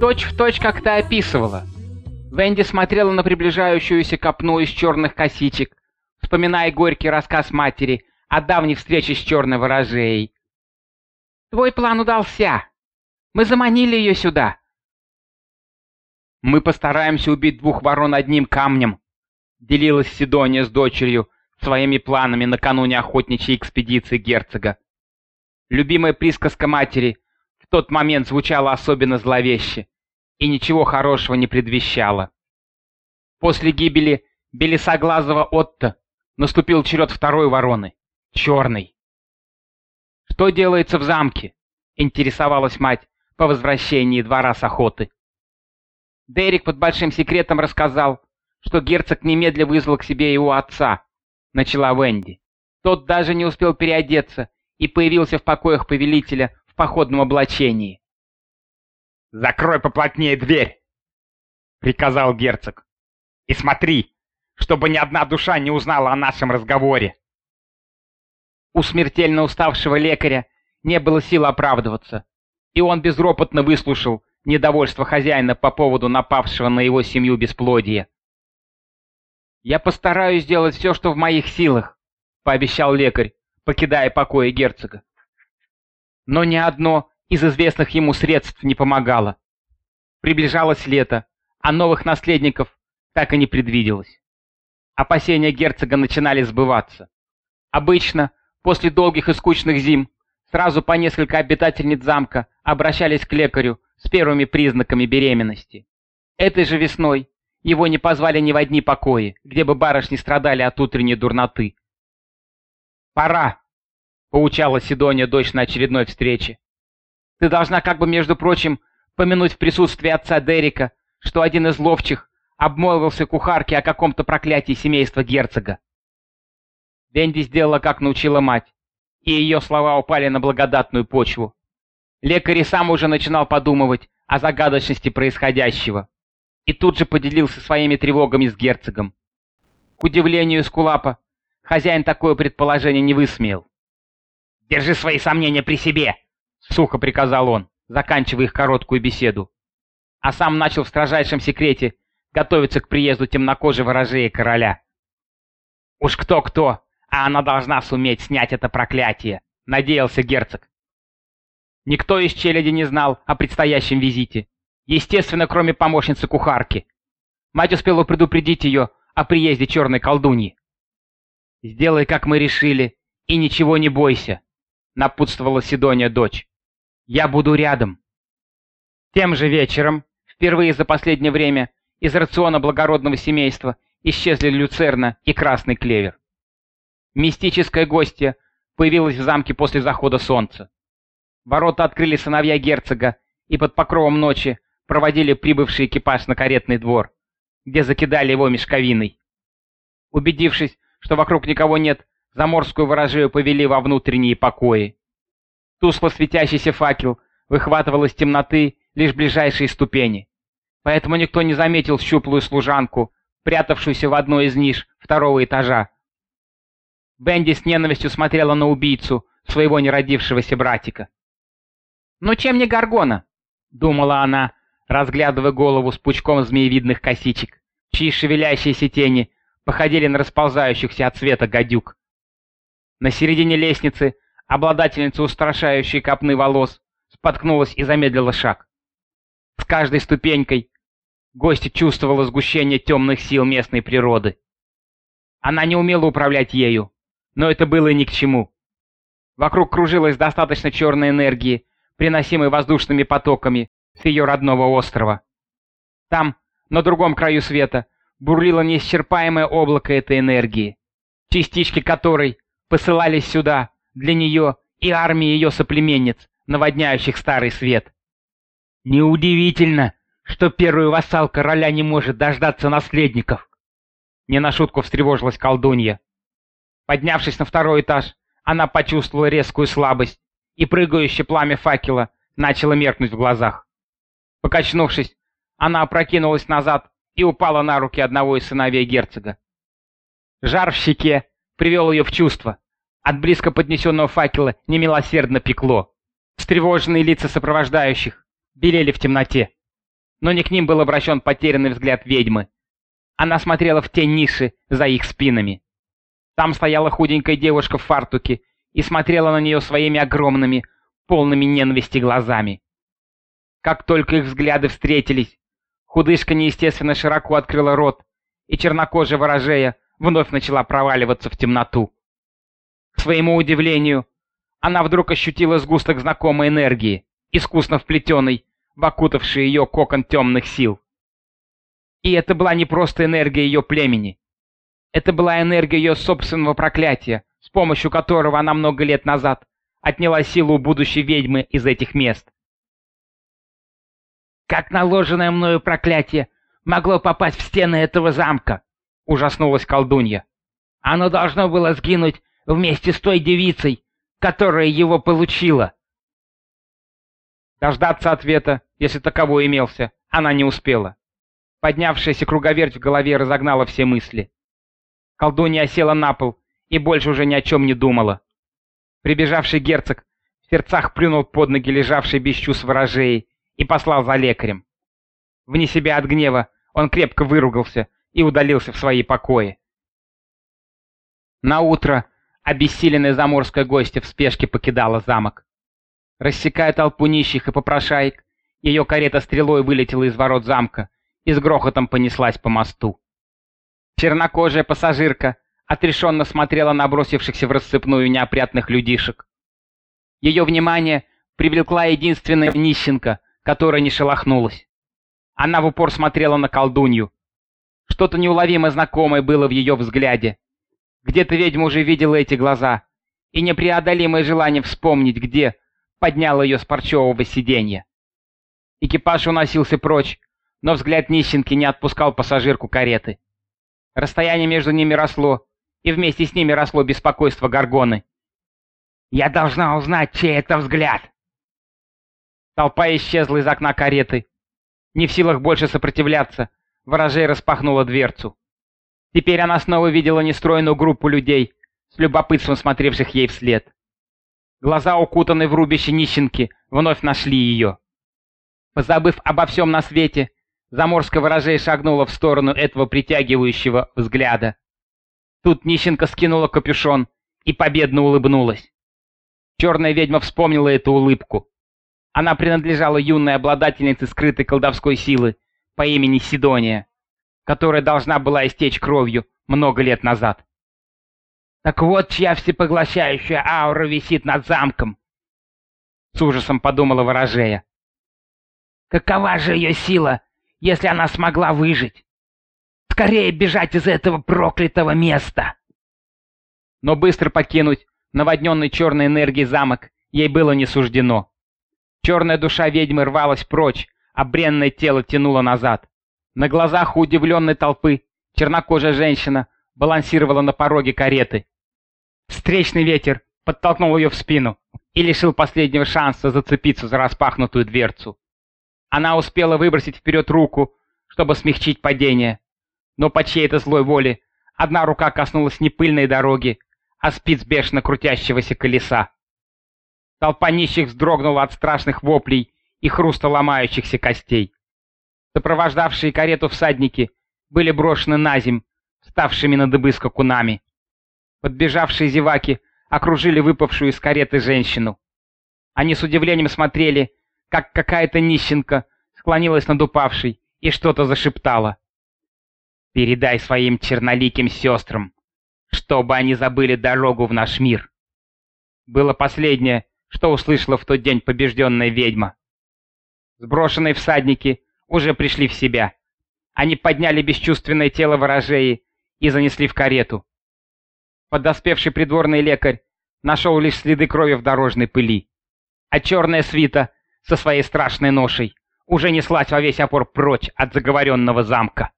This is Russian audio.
Точь в точь, как ты описывала. Венди смотрела на приближающуюся копну из черных косичек, вспоминая горький рассказ матери о давней встрече с черной ворожеей. «Твой план удался. Мы заманили ее сюда». «Мы постараемся убить двух ворон одним камнем», — делилась Сидония с дочерью своими планами накануне охотничьей экспедиции герцога. Любимая присказка матери тот момент звучала особенно зловеще и ничего хорошего не предвещала. После гибели белесоглазого Отто наступил черед второй вороны, черной. «Что делается в замке?» — интересовалась мать по возвращении двора с охоты. Дерек под большим секретом рассказал, что герцог немедля вызвал к себе его отца, начала Венди. Тот даже не успел переодеться и появился в покоях повелителя походном облачении. «Закрой поплотнее дверь!» — приказал герцог. «И смотри, чтобы ни одна душа не узнала о нашем разговоре!» У смертельно уставшего лекаря не было сил оправдываться, и он безропотно выслушал недовольство хозяина по поводу напавшего на его семью бесплодия. «Я постараюсь сделать все, что в моих силах», — пообещал лекарь, покидая покои герцога. Но ни одно из известных ему средств не помогало. Приближалось лето, а новых наследников так и не предвиделось. Опасения герцога начинали сбываться. Обычно, после долгих и скучных зим, сразу по несколько обитательниц замка обращались к лекарю с первыми признаками беременности. Этой же весной его не позвали ни в одни покои, где бы барышни страдали от утренней дурноты. «Пора!» — поучала Сидония дочь на очередной встрече. Ты должна как бы, между прочим, помянуть в присутствии отца Дерека, что один из ловчих обмолвился кухарке о каком-то проклятии семейства герцога. Венди сделала, как научила мать, и ее слова упали на благодатную почву. Лекарь сам уже начинал подумывать о загадочности происходящего, и тут же поделился своими тревогами с герцогом. К удивлению Скулапа, хозяин такое предположение не высмеял. «Держи свои сомнения при себе!» — сухо приказал он, заканчивая их короткую беседу. А сам начал в строжайшем секрете готовиться к приезду темнокожей ворожеи короля. «Уж кто-кто, а она должна суметь снять это проклятие», — надеялся герцог. Никто из челяди не знал о предстоящем визите. Естественно, кроме помощницы кухарки. Мать успела предупредить ее о приезде черной колдуньи. «Сделай, как мы решили, и ничего не бойся», — напутствовала Сидония дочь. Я буду рядом. Тем же вечером, впервые за последнее время, из рациона благородного семейства исчезли люцерна и красный клевер. Мистическое гостье появилось в замке после захода солнца. Ворота открыли сыновья герцога и под покровом ночи проводили прибывший экипаж на каретный двор, где закидали его мешковиной. Убедившись, что вокруг никого нет, заморскую ворожею повели во внутренние покои. Тускло светящийся факел выхватывал из темноты лишь ближайшие ступени. Поэтому никто не заметил щуплую служанку, прятавшуюся в одной из ниш второго этажа. Бенди с ненавистью смотрела на убийцу своего неродившегося братика. «Ну чем не Гаргона?» — думала она, разглядывая голову с пучком змеевидных косичек, чьи шевелящиеся тени походили на расползающихся от света гадюк. На середине лестницы Обладательница устрашающей копны волос споткнулась и замедлила шаг. С каждой ступенькой гостья чувствовала сгущение темных сил местной природы. Она не умела управлять ею, но это было ни к чему. Вокруг кружилась достаточно черной энергии, приносимой воздушными потоками с ее родного острова. Там, на другом краю света, бурлило неисчерпаемое облако этой энергии, частички которой посылались сюда, для нее и армии ее соплеменниц, наводняющих Старый Свет. Неудивительно, что первый вассал короля не может дождаться наследников. Не на шутку встревожилась колдунья. Поднявшись на второй этаж, она почувствовала резкую слабость, и прыгающее пламя факела начало меркнуть в глазах. Покачнувшись, она опрокинулась назад и упала на руки одного из сыновей герцога. Жар в щеке привел ее в чувство. От близко поднесенного факела немилосердно пекло. Встревоженные лица сопровождающих белели в темноте. но не к ним был обращен потерянный взгляд ведьмы. Она смотрела в тень ниши за их спинами. Там стояла худенькая девушка в фартуке и смотрела на нее своими огромными, полными ненависти глазами. Как только их взгляды встретились, худышка неестественно широко открыла рот, и чернокожая ворожея вновь начала проваливаться в темноту. К своему удивлению, она вдруг ощутила сгусток знакомой энергии, искусно вплетенный в окутавший ее кокон темных сил. И это была не просто энергия ее племени. Это была энергия ее собственного проклятия, с помощью которого она много лет назад отняла силу будущей ведьмы из этих мест. «Как наложенное мною проклятие могло попасть в стены этого замка?» — ужаснулась колдунья. «Оно должно было сгинуть вместе с той девицей, которая его получила». Дождаться ответа, если таковой имелся, она не успела. Поднявшаяся круговерть в голове разогнала все мысли. Колдунья села на пол и больше уже ни о чем не думала. Прибежавший герцог в сердцах плюнул под ноги лежавшей без чувств ворожеи и послал за лекарем. Вне себя от гнева он крепко выругался и удалился в свои покои. На утро обессиленная заморская гостья в спешке покидала замок. Рассекая толпу нищих и попрошаек, ее карета стрелой вылетела из ворот замка и с грохотом понеслась по мосту. Чернокожая пассажирка отрешенно смотрела на бросившихся в рассыпную неопрятных людишек. Ее внимание привлекла единственная нищенка, которая не шелохнулась. Она в упор смотрела на колдунью. Что-то неуловимо знакомое было в ее взгляде. Где-то ведьма уже видела эти глаза, и непреодолимое желание вспомнить, где, подняло ее с парчевого сиденья. Экипаж уносился прочь, но взгляд нищенки не отпускал пассажирку кареты. Расстояние между ними росло, и вместе с ними росло беспокойство Гаргоны. «Я должна узнать, чей это взгляд!» Толпа исчезла из окна кареты. Не в силах больше сопротивляться, ворожей распахнула дверцу. Теперь она снова видела нестроенную группу людей, с любопытством смотревших ей вслед. Глаза, укутанные в рубище нищенки, вновь нашли ее. Позабыв обо всем на свете, заморская ворожей шагнула в сторону этого притягивающего взгляда. Тут нищенка скинула капюшон и победно улыбнулась. Черная ведьма вспомнила эту улыбку. Она принадлежала юной обладательнице скрытой колдовской силы по имени Сидония, которая должна была истечь кровью много лет назад. Так вот чья всепоглощающая аура висит над замком. С ужасом подумала ворожея. Какова же ее сила, если она смогла выжить? Скорее бежать из этого проклятого места! Но быстро покинуть наводненный черной энергией замок ей было не суждено. Черная душа ведьмы рвалась прочь, а бренное тело тянуло назад. На глазах у удивленной толпы чернокожая женщина балансировала на пороге кареты. Встречный ветер подтолкнул ее в спину и лишил последнего шанса зацепиться за распахнутую дверцу. Она успела выбросить вперед руку, чтобы смягчить падение, но по чьей-то злой воле одна рука коснулась не пыльной дороги, а спиц бешено крутящегося колеса. Толпа нищих вздрогнула от страшных воплей и хруста ломающихся костей. Сопровождавшие карету всадники были брошены на земь, ставшими на дыбы скакунами. Подбежавшие зеваки окружили выпавшую из кареты женщину. Они с удивлением смотрели, как какая-то нищенка склонилась над упавшей и что-то зашептала. «Передай своим черноликим сестрам, чтобы они забыли дорогу в наш мир». Было последнее, что услышала в тот день побежденная ведьма. Сброшенные всадники уже пришли в себя. Они подняли бесчувственное тело ворожеи и занесли в карету. Подоспевший придворный лекарь нашел лишь следы крови в дорожной пыли. А черная свита со своей страшной ношей уже неслась во весь опор прочь от заговоренного замка.